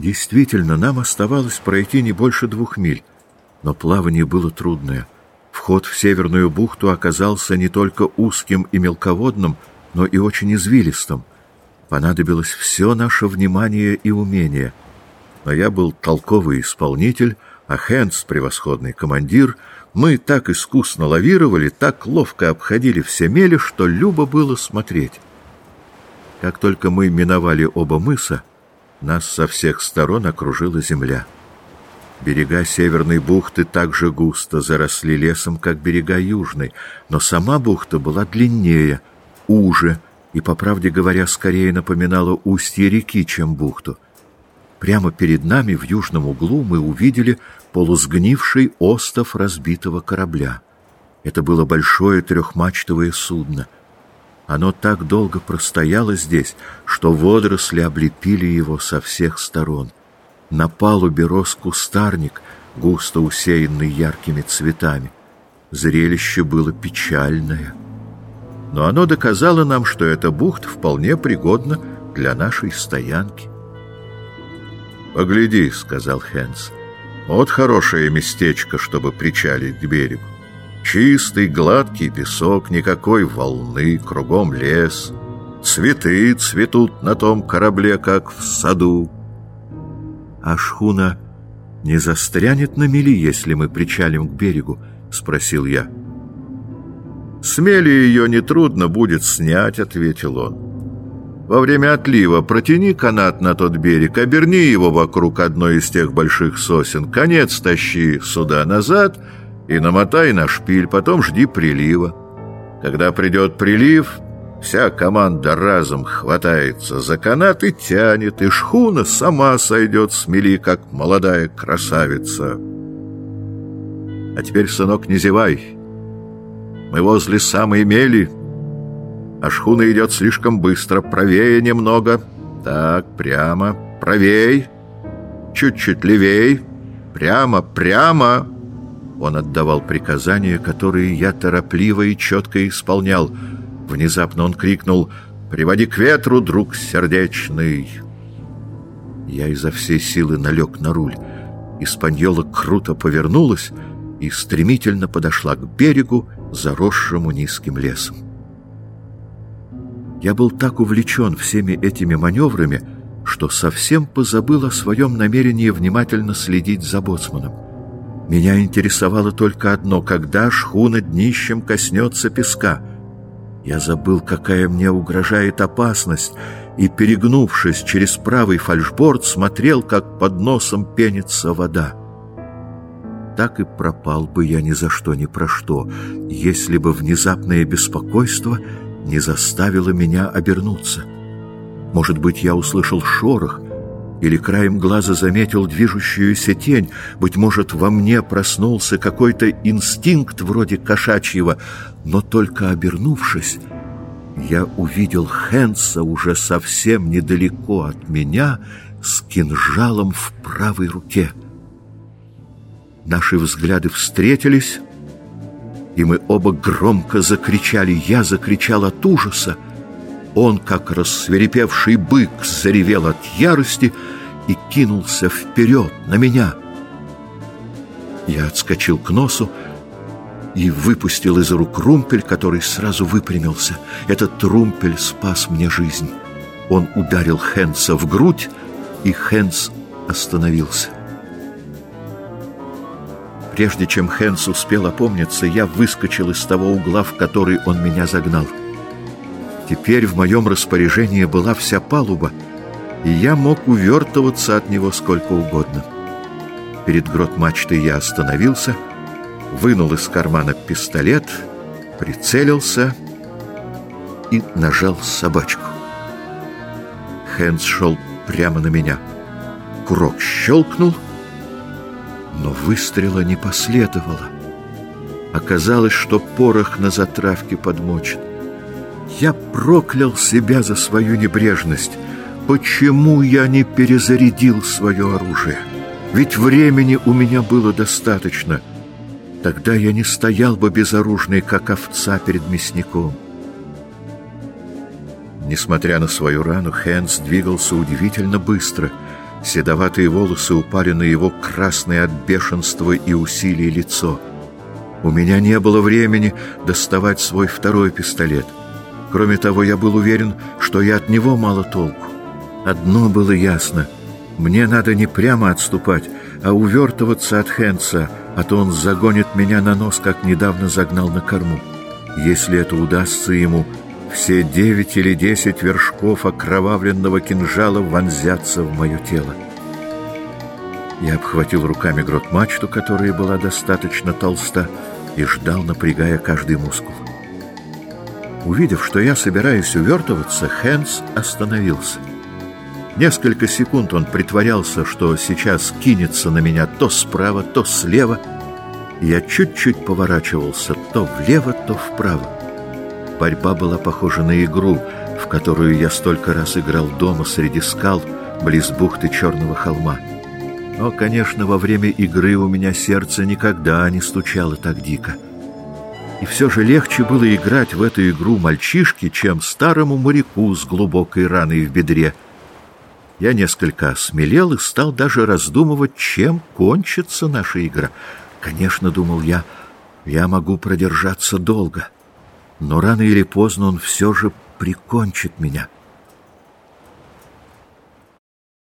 Действительно, нам оставалось пройти не больше двух миль, но плавание было трудное. Вход в Северную бухту оказался не только узким и мелководным, но и очень извилистым. Понадобилось все наше внимание и умение. Но я был толковый исполнитель, а Хэнс — превосходный командир. Мы так искусно лавировали, так ловко обходили все мели, что любо было смотреть. Как только мы миновали оба мыса, нас со всех сторон окружила земля. Берега Северной бухты так же густо заросли лесом, как берега Южной, но сама бухта была длиннее, уже и, по правде говоря, скорее напоминала устье реки, чем бухту. Прямо перед нами в южном углу мы увидели полусгнивший остов разбитого корабля. Это было большое трехмачтовое судно — оно так долго простояло здесь, что водоросли облепили его со всех сторон. На палубе рос кустарник, густо усеянный яркими цветами. Зрелище было печальное. Но оно доказало нам, что эта бухта вполне пригодна для нашей стоянки. «Погляди», — сказал Хэнс, — «вот хорошее местечко, чтобы причалить к берегу. Чистый, гладкий песок, никакой волны, кругом лес. Цветы цветут на том корабле, как в саду. А шхуна не застрянет на мели, если мы причалим к берегу? — спросил я. «Смели ее нетрудно будет снять», — ответил он. «Во время отлива протяни канат на тот берег, оберни его вокруг одной из тех больших сосен, конец тащи сюда назад — и намотай на шпиль, потом жди прилива. Когда придет прилив, вся команда разом хватается за канат и тянет, и шхуна сама сойдет с мели, как молодая красавица. А теперь, сынок, не зевай. Мы возле самой мели, а шхуна идет слишком быстро, правее немного. Так, прямо, правей, чуть-чуть левей, прямо, прямо. Он отдавал приказания, которые я торопливо и четко исполнял. Внезапно он крикнул «Приводи к ветру, друг сердечный!» Я изо всей силы налег на руль. Испаньола круто повернулась и стремительно подошла к берегу, заросшему низким лесом. Я был так увлечен всеми этими маневрами, что совсем позабыл о своем намерении внимательно следить за боцманом. Меня интересовало только одно — когда шхуна днищем коснется песка. Я забыл, какая мне угрожает опасность, и, перегнувшись через правый фальшборд, смотрел, как под носом пенится вода. Так и пропал бы я ни за что ни про что, если бы внезапное беспокойство не заставило меня обернуться. Может быть, я услышал шорох — или краем глаза заметил движущуюся тень. Быть может, во мне проснулся какой-то инстинкт вроде кошачьего, но только обернувшись, я увидел Хэнса уже совсем недалеко от меня с кинжалом в правой руке. Наши взгляды встретились, и мы оба громко закричали. Я закричал от ужаса, он, как рассверепевший бык, заревел от ярости и кинулся вперед на меня. Я отскочил к носу и выпустил из рук румпель, который сразу выпрямился. Этот румпель спас мне жизнь. Он ударил Хенса в грудь, и Хенс остановился. Прежде чем Хенс успел опомниться, я выскочил из того угла, в который он меня загнал. Теперь в моем распоряжении была вся палуба, и я мог увертываться от него сколько угодно. Перед грот мачты я остановился, вынул из кармана пистолет, прицелился и нажал собачку. Хэнс шел прямо на меня. Курок щелкнул, но выстрела не последовало. Оказалось, что порох на затравке подмочен. Я проклял себя за свою небрежность. Почему я не перезарядил свое оружие? Ведь времени у меня было достаточно. Тогда я не стоял бы безоружный, как овца перед мясником. Несмотря на свою рану, Хэнс двигался удивительно быстро. Седоватые волосы упали на его красное от бешенства и усилий лицо. У меня не было времени доставать свой второй пистолет. Кроме того, я был уверен, что я от него мало толку. Одно было ясно. Мне надо не прямо отступать, а увертываться от Хенца, а то он загонит меня на нос, как недавно загнал на корму. Если это удастся ему, все девять или десять вершков окровавленного кинжала вонзятся в мое тело. Я обхватил руками грот-мачту, которая была достаточно толста, и ждал, напрягая каждый мускул. Увидев, что я собираюсь увертываться, Хэнс остановился. Несколько секунд он притворялся, что сейчас кинется на меня то справа, то слева. Я чуть-чуть поворачивался то влево, то вправо. Борьба была похожа на игру, в которую я столько раз играл дома среди скал, близ бухты Черного холма. Но, конечно, во время игры у меня сердце никогда не стучало так дико. И все же легче было играть в эту игру мальчишке, чем старому моряку с глубокой раной в бедре. Я несколько осмелел и стал даже раздумывать, чем кончится наша игра. Конечно, думал я, я могу продержаться долго но рано или поздно он все же прикончит меня.